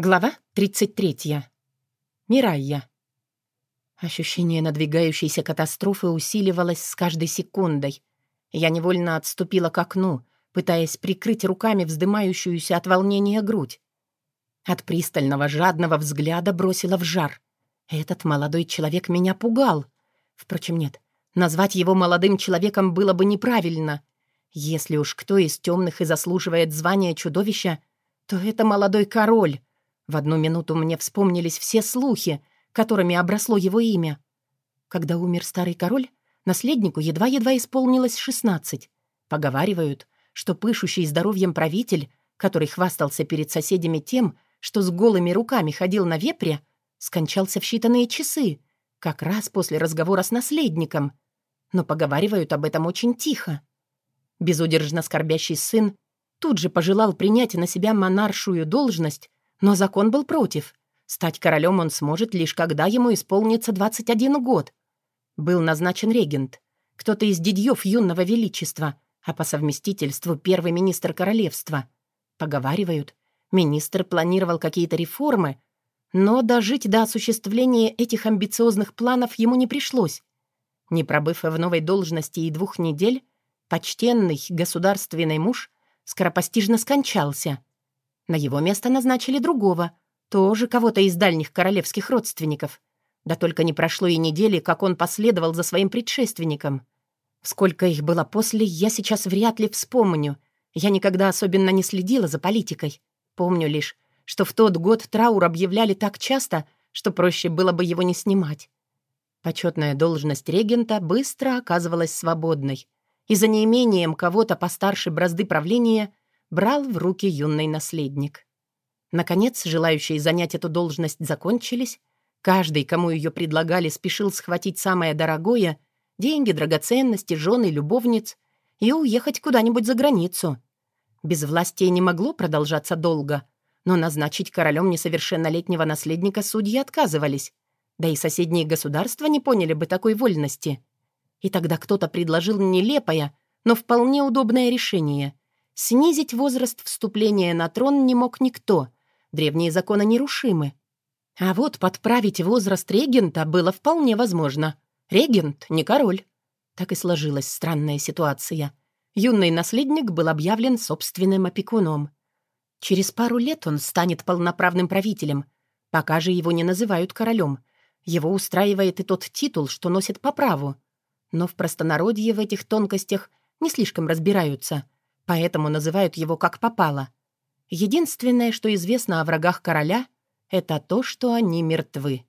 Глава 33. Мирайя. Ощущение надвигающейся катастрофы усиливалось с каждой секундой. Я невольно отступила к окну, пытаясь прикрыть руками вздымающуюся от волнения грудь. От пристального жадного взгляда бросила в жар. Этот молодой человек меня пугал. Впрочем, нет, назвать его молодым человеком было бы неправильно. Если уж кто из темных и заслуживает звания чудовища, то это молодой король, в одну минуту мне вспомнились все слухи, которыми обросло его имя. Когда умер старый король, наследнику едва-едва исполнилось шестнадцать. Поговаривают, что пышущий здоровьем правитель, который хвастался перед соседями тем, что с голыми руками ходил на вепре, скончался в считанные часы, как раз после разговора с наследником. Но поговаривают об этом очень тихо. Безудержно скорбящий сын тут же пожелал принять на себя монаршую должность но закон был против. Стать королем он сможет лишь когда ему исполнится 21 год. Был назначен регент, кто-то из дядьев юного величества, а по совместительству первый министр королевства. Поговаривают, министр планировал какие-то реформы, но дожить до осуществления этих амбициозных планов ему не пришлось. Не пробыв в новой должности и двух недель, почтенный государственный муж скоропостижно скончался — на его место назначили другого, тоже кого-то из дальних королевских родственников. Да только не прошло и недели, как он последовал за своим предшественником. Сколько их было после, я сейчас вряд ли вспомню. Я никогда особенно не следила за политикой. Помню лишь, что в тот год траур объявляли так часто, что проще было бы его не снимать. Почетная должность регента быстро оказывалась свободной, и за неимением кого-то постарше бразды правления брал в руки юный наследник. Наконец, желающие занять эту должность закончились. Каждый, кому ее предлагали, спешил схватить самое дорогое — деньги, драгоценности, жены, любовниц — и уехать куда-нибудь за границу. Без власти не могло продолжаться долго, но назначить королем несовершеннолетнего наследника судьи отказывались. Да и соседние государства не поняли бы такой вольности. И тогда кто-то предложил нелепое, но вполне удобное решение — Снизить возраст вступления на трон не мог никто. Древние законы нерушимы. А вот подправить возраст регента было вполне возможно. Регент не король. Так и сложилась странная ситуация. Юный наследник был объявлен собственным опекуном. Через пару лет он станет полноправным правителем. Пока же его не называют королем. Его устраивает и тот титул, что носит по праву. Но в простонародье в этих тонкостях не слишком разбираются — поэтому называют его как попало. Единственное, что известно о врагах короля, это то, что они мертвы.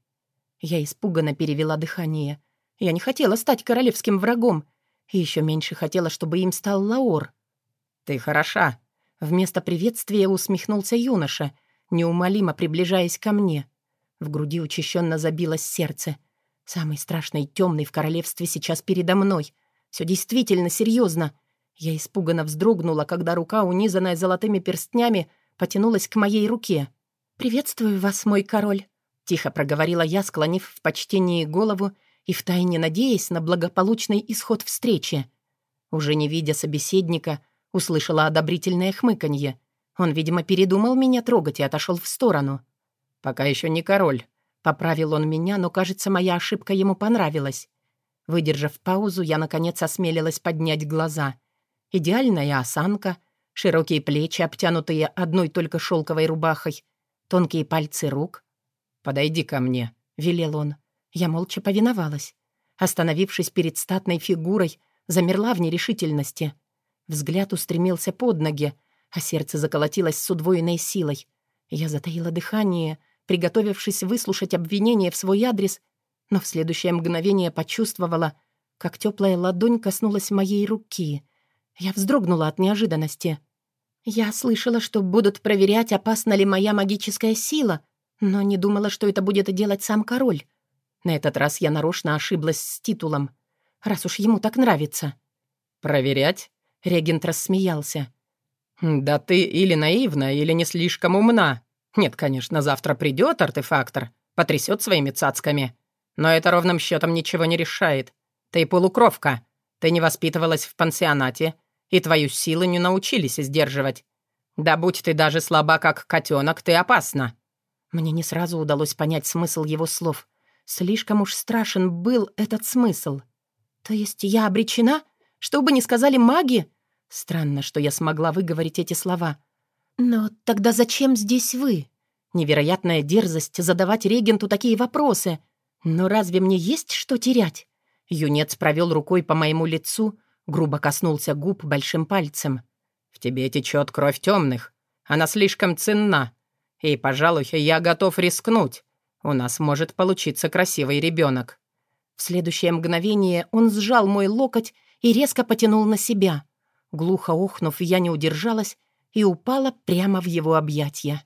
Я испуганно перевела дыхание. Я не хотела стать королевским врагом, и еще меньше хотела, чтобы им стал Лаор. «Ты хороша», — вместо приветствия усмехнулся юноша, неумолимо приближаясь ко мне. В груди учащенно забилось сердце. Самый страшный темный в королевстве сейчас передо мной. Все действительно серьезно. Я испуганно вздрогнула, когда рука, унизанная золотыми перстнями, потянулась к моей руке. «Приветствую вас, мой король», — тихо проговорила я, склонив в почтении голову и втайне надеясь на благополучный исход встречи. Уже не видя собеседника, услышала одобрительное хмыканье. Он, видимо, передумал меня трогать и отошел в сторону. «Пока еще не король», — поправил он меня, но, кажется, моя ошибка ему понравилась. Выдержав паузу, я, наконец, осмелилась поднять глаза — Идеальная осанка, широкие плечи, обтянутые одной только шелковой рубахой, тонкие пальцы рук. «Подойди ко мне», — велел он. Я молча повиновалась. Остановившись перед статной фигурой, замерла в нерешительности. Взгляд устремился под ноги, а сердце заколотилось с удвоенной силой. Я затаила дыхание, приготовившись выслушать обвинение в свой адрес, но в следующее мгновение почувствовала, как теплая ладонь коснулась моей руки, я вздрогнула от неожиданности. Я слышала, что будут проверять, опасна ли моя магическая сила, но не думала, что это будет делать сам король. На этот раз я нарочно ошиблась с титулом, раз уж ему так нравится. «Проверять?» — регент рассмеялся. «Да ты или наивна, или не слишком умна. Нет, конечно, завтра придет артефактор, потрясет своими цацками. Но это ровным счетом ничего не решает. Ты полукровка. Ты не воспитывалась в пансионате, и твою силу не научились сдерживать. Да будь ты даже слаба, как котенок, ты опасна. Мне не сразу удалось понять смысл его слов. Слишком уж страшен был этот смысл. То есть я обречена? Что бы ни сказали маги? Странно, что я смогла выговорить эти слова. Но тогда зачем здесь вы? Невероятная дерзость задавать регенту такие вопросы. Но разве мне есть что терять? Юнец провел рукой по моему лицу, грубо коснулся губ большим пальцем. «В тебе течет кровь темных. Она слишком ценна. И, пожалуй, я готов рискнуть. У нас может получиться красивый ребенок. В следующее мгновение он сжал мой локоть и резко потянул на себя. Глухо охнув, я не удержалась и упала прямо в его объятья.